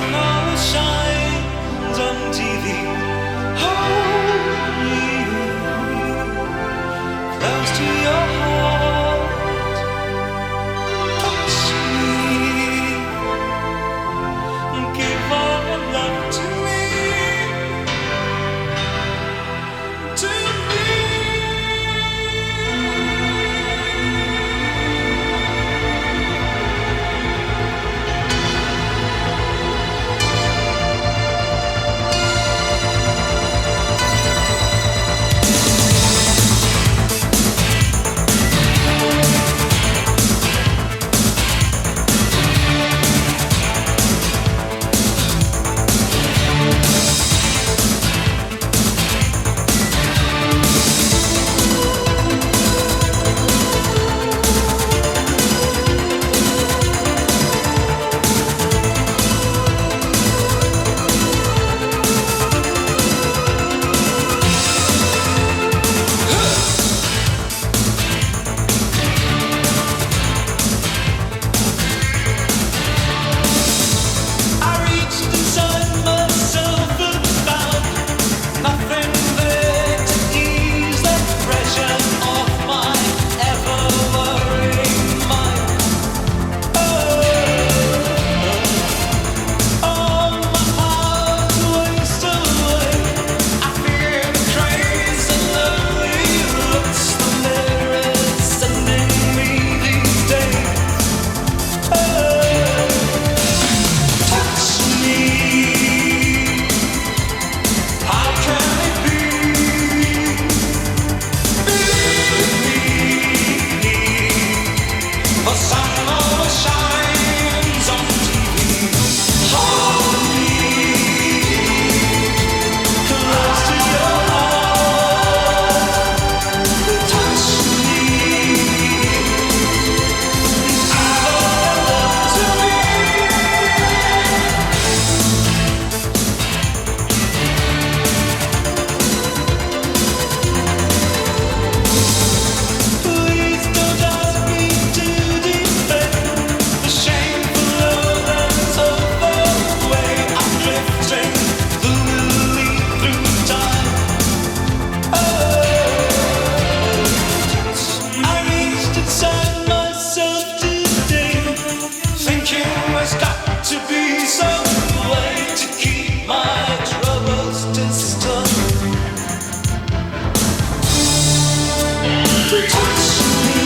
tomorrow shine. to touch me.